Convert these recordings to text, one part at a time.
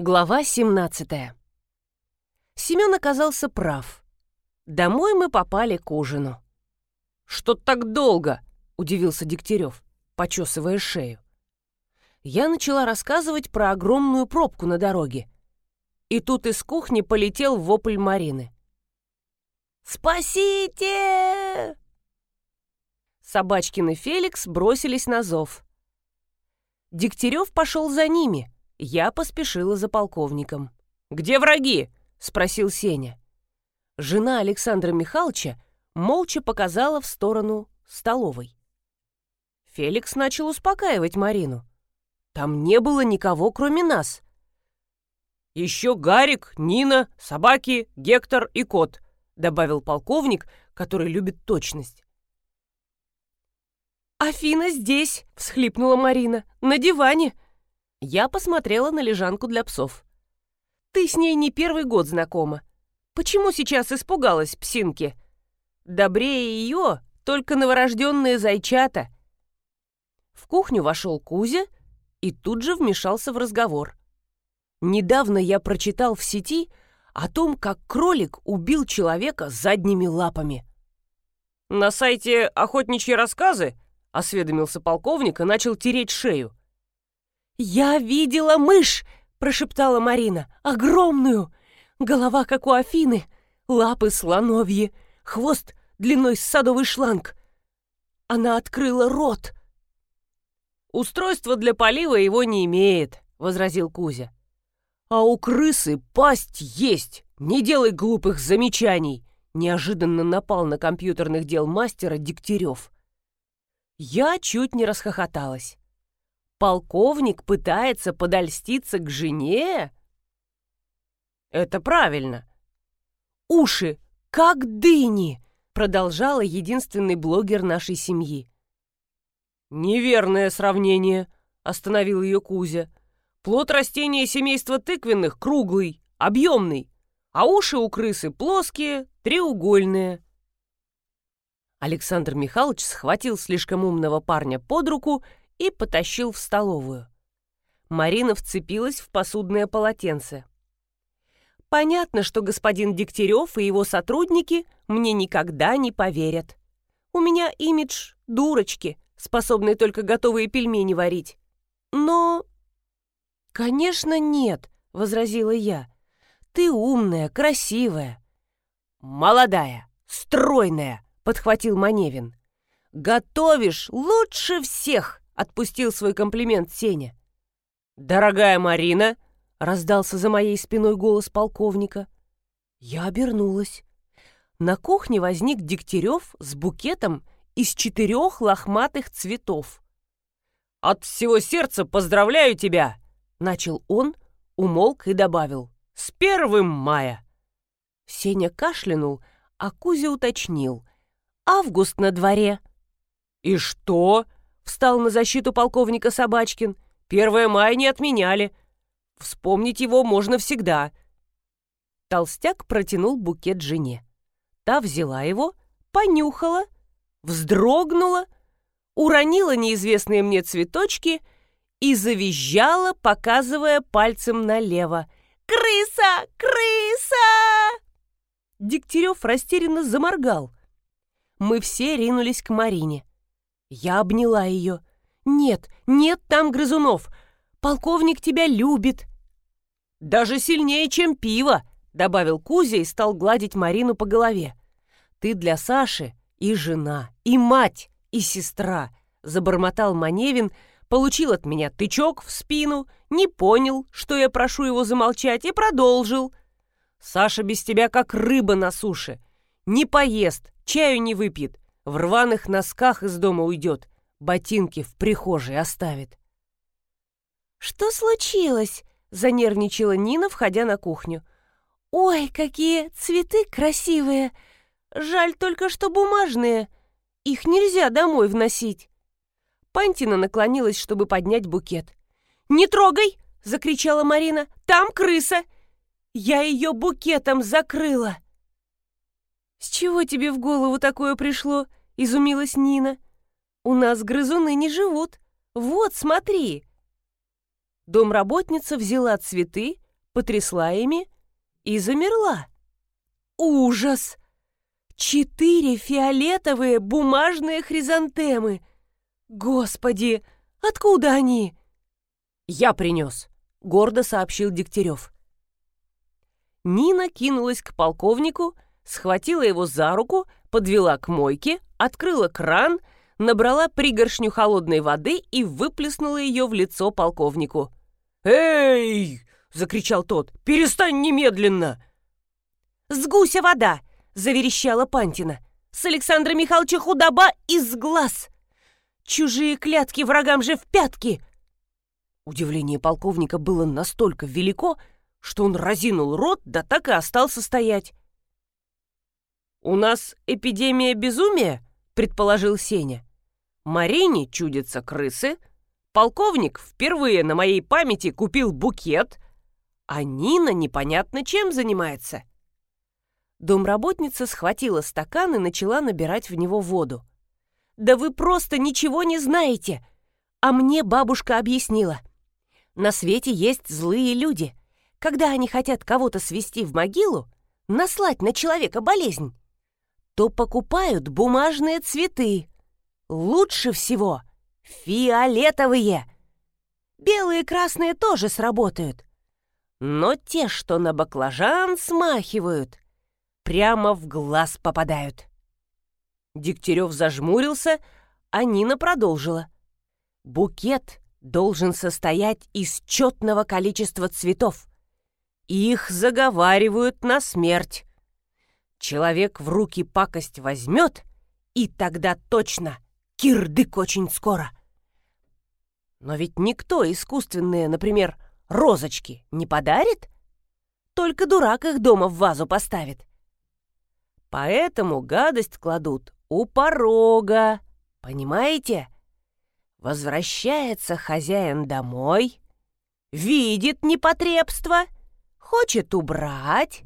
Глава 17 Семен оказался прав. Домой мы попали к ужину. «Что так долго?» — удивился Дегтярев, почесывая шею. Я начала рассказывать про огромную пробку на дороге. И тут из кухни полетел вопль Марины. «Спасите!» Собачкин и Феликс бросились на зов. Дегтярев пошел за ними — я поспешила за полковником. «Где враги?» — спросил Сеня. Жена Александра Михайловича молча показала в сторону столовой. Феликс начал успокаивать Марину. «Там не было никого, кроме нас». «Еще Гарик, Нина, собаки, Гектор и кот», — добавил полковник, который любит точность. «Афина здесь!» — всхлипнула Марина. «На диване!» Я посмотрела на лежанку для псов. «Ты с ней не первый год знакома. Почему сейчас испугалась псинки? Добрее ее только новорожденные зайчата». В кухню вошел Кузя и тут же вмешался в разговор. Недавно я прочитал в сети о том, как кролик убил человека задними лапами. «На сайте «Охотничьи рассказы»?» — осведомился полковник и начал тереть шею. «Я видела мышь!» — прошептала Марина. «Огромную! Голова, как у Афины, лапы слоновьи, хвост длиной с садовый шланг. Она открыла рот». «Устройство для полива его не имеет», — возразил Кузя. «А у крысы пасть есть! Не делай глупых замечаний!» Неожиданно напал на компьютерных дел мастера Дегтярев. Я чуть не расхохоталась. Полковник пытается подольститься к жене? Это правильно. Уши, как дыни, продолжала единственный блогер нашей семьи. Неверное сравнение, остановил ее Кузя. Плод растения семейства тыквенных круглый, объемный, а уши у крысы плоские, треугольные. Александр Михайлович схватил слишком умного парня под руку и потащил в столовую. Марина вцепилась в посудное полотенце. Понятно, что господин Дегтярев и его сотрудники мне никогда не поверят. У меня имидж дурочки, способной только готовые пельмени варить. Но... «Конечно, нет», — возразила я. «Ты умная, красивая». «Молодая, стройная», — подхватил Маневин. «Готовишь лучше всех», отпустил свой комплимент Сеня. «Дорогая Марина!» — раздался за моей спиной голос полковника. Я обернулась. На кухне возник Дегтярев с букетом из четырех лохматых цветов. «От всего сердца поздравляю тебя!» — начал он, умолк и добавил. «С первым мая!» Сеня кашлянул, а Кузя уточнил. «Август на дворе». «И что?» Встал на защиту полковника Собачкин. Первое мая не отменяли. Вспомнить его можно всегда. Толстяк протянул букет жене. Та взяла его, понюхала, вздрогнула, уронила неизвестные мне цветочки и завизжала, показывая пальцем налево. «Крыса! Крыса!» Дегтярев растерянно заморгал. Мы все ринулись к Марине. Я обняла ее. «Нет, нет там грызунов! Полковник тебя любит!» «Даже сильнее, чем пиво!» — добавил Кузя и стал гладить Марину по голове. «Ты для Саши и жена, и мать, и сестра!» — забормотал Маневин, получил от меня тычок в спину, не понял, что я прошу его замолчать, и продолжил. «Саша без тебя как рыба на суше. Не поест, чаю не выпьет, в рваных носках из дома уйдет, ботинки в прихожей оставит. «Что случилось?» — занервничала Нина, входя на кухню. «Ой, какие цветы красивые! Жаль только, что бумажные. Их нельзя домой вносить». Пантина наклонилась, чтобы поднять букет. «Не трогай!» — закричала Марина. «Там крыса! Я ее букетом закрыла!» «С чего тебе в голову такое пришло?» Изумилась Нина. «У нас грызуны не живут. Вот, смотри!» Домработница взяла цветы, потрясла ими и замерла. Ужас! Четыре фиолетовые бумажные хризантемы! Господи, откуда они? Я принес, гордо сообщил Дегтярев. Нина кинулась к полковнику, схватила его за руку, подвела к мойке, открыла кран, набрала пригоршню холодной воды и выплеснула ее в лицо полковнику. «Эй!» — закричал тот. «Перестань немедленно!» «С гуся вода!» — заверещала Пантина. «С Александра Михайловича худоба из глаз! Чужие клятки врагам же в пятки!» Удивление полковника было настолько велико, что он разинул рот, да так и остался стоять. «У нас эпидемия безумия?» — предположил Сеня. «Марине чудятся крысы, полковник впервые на моей памяти купил букет, а Нина непонятно чем занимается». Домработница схватила стакан и начала набирать в него воду. «Да вы просто ничего не знаете!» А мне бабушка объяснила. На свете есть злые люди. Когда они хотят кого-то свести в могилу, наслать на человека болезнь, то покупают бумажные цветы. Лучше всего фиолетовые. Белые и красные тоже сработают. Но те, что на баклажан смахивают, прямо в глаз попадают. Дегтярев зажмурился, а Нина продолжила. Букет должен состоять из четного количества цветов. Их заговаривают на смерть. Человек в руки пакость возьмет, и тогда точно кирдык очень скоро. Но ведь никто искусственные, например, розочки не подарит? Только дурак их дома в вазу поставит. Поэтому гадость кладут у порога, понимаете? Возвращается хозяин домой, видит непотребство — Хочет убрать.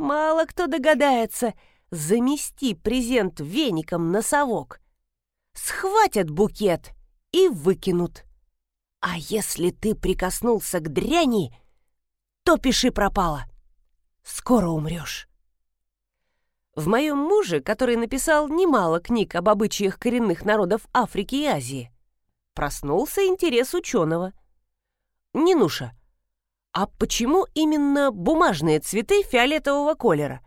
Мало кто догадается замести презент веником на совок. Схватят букет и выкинут. А если ты прикоснулся к дряни, то пиши пропало. Скоро умрешь. В моем муже, который написал немало книг об обычаях коренных народов Африки и Азии, проснулся интерес ученого. «Нинуша, а почему именно бумажные цветы фиолетового колера?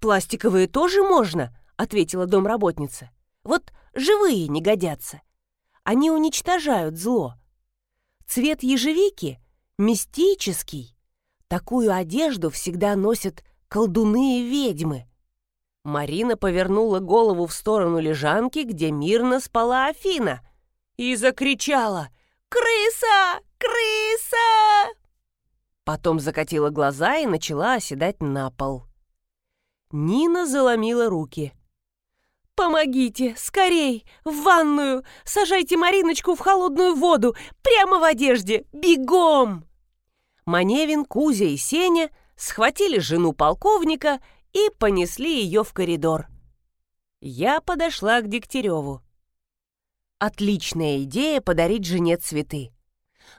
Пластиковые тоже можно, ответила домработница. Вот живые не годятся. Они уничтожают зло. Цвет ежевики мистический. Такую одежду всегда носят колдуны и ведьмы. Марина повернула голову в сторону лежанки, где мирно спала Афина, и закричала «Крыса! Крыса!» Потом закатила глаза и начала оседать на пол. Нина заломила руки. «Помогите! Скорей! В ванную! Сажайте Мариночку в холодную воду! Прямо в одежде! Бегом!» Маневин, Кузя и Сеня схватили жену полковника и понесли ее в коридор. Я подошла к Дегтяреву. Отличная идея подарить жене цветы.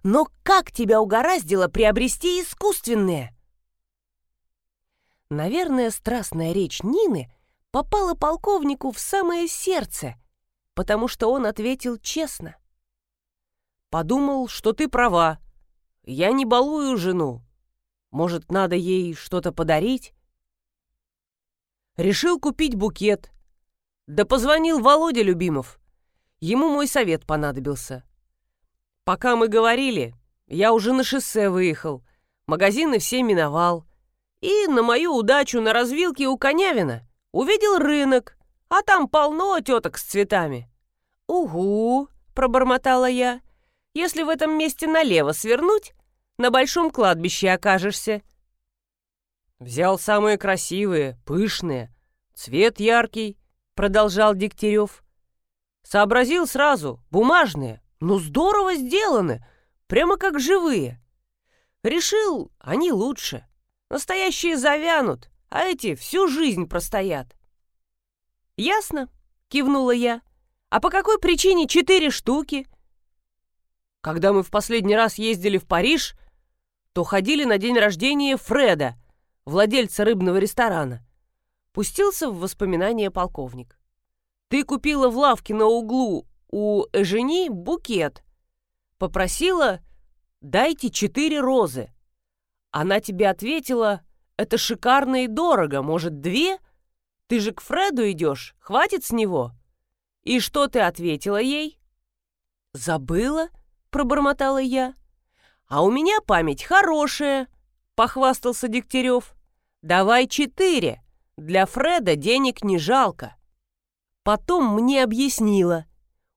Но как тебя угораздило приобрести искусственные? Наверное, страстная речь Нины попала полковнику в самое сердце, потому что он ответил честно. «Подумал, что ты права. Я не балую жену. Может, надо ей что-то подарить?» Решил купить букет. Да позвонил Володя Любимов. Ему мой совет понадобился. Пока мы говорили, я уже на шоссе выехал, магазины все миновал. И на мою удачу на развилке у Конявина увидел рынок, а там полно теток с цветами. «Угу», — пробормотала я, — «если в этом месте налево свернуть, на большом кладбище окажешься». «Взял самые красивые, пышные, цвет яркий», — продолжал Дегтярев. «Сообразил сразу, бумажные, ну, здорово сделаны, прямо как живые. Решил, они лучше. Настоящие завянут, а эти всю жизнь простоят. Ясно, кивнула я. А по какой причине четыре штуки? Когда мы в последний раз ездили в Париж, то ходили на день рождения Фреда, владельца рыбного ресторана. Пустился в воспоминания полковник. Ты купила в лавке на углу у Эжени букет. Попросила «дайте четыре розы». Она тебе ответила «это шикарно и дорого, может, две? Ты же к Фреду идешь, хватит с него». И что ты ответила ей? «Забыла?» — пробормотала я. «А у меня память хорошая», — похвастался Дегтярев. «Давай четыре. Для Фреда денег не жалко». Потом мне объяснила.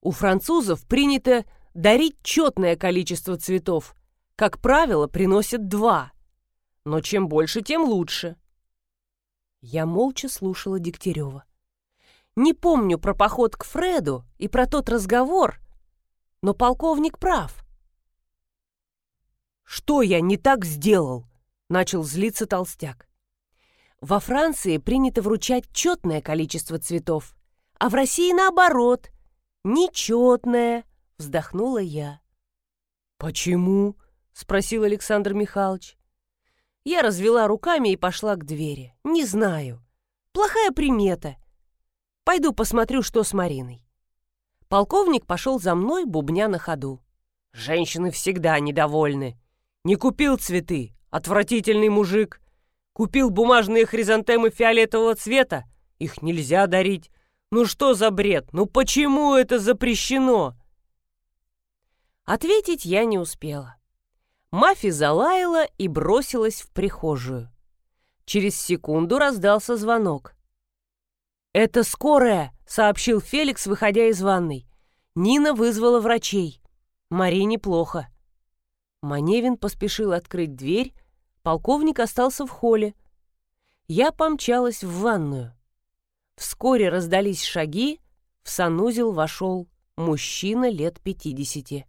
У французов принято дарить четное количество цветов. Как правило, приносят два. Но чем больше, тем лучше. Я молча слушала Дегтярева. Не помню про поход к Фреду и про тот разговор, но полковник прав. «Что я не так сделал?» — начал злиться толстяк. «Во Франции принято вручать четное количество цветов, а в России наоборот, нечетное», — вздохнула я. «Почему?» — спросил Александр Михайлович. Я развела руками и пошла к двери. «Не знаю. Плохая примета. Пойду посмотрю, что с Мариной». Полковник пошел за мной, бубня на ходу. «Женщины всегда недовольны. Не купил цветы. Отвратительный мужик. Купил бумажные хризантемы фиолетового цвета. Их нельзя дарить. Ну что за бред? Ну почему это запрещено? Ответить я не успела. Мафи залаяла и бросилась в прихожую. Через секунду раздался звонок. «Это скорая!» — сообщил Феликс, выходя из ванной. Нина вызвала врачей. Марине плохо. Маневин поспешил открыть дверь, полковник остался в холле. Я помчалась в ванную. Вскоре раздались шаги, в санузел вошел мужчина лет пятидесяти.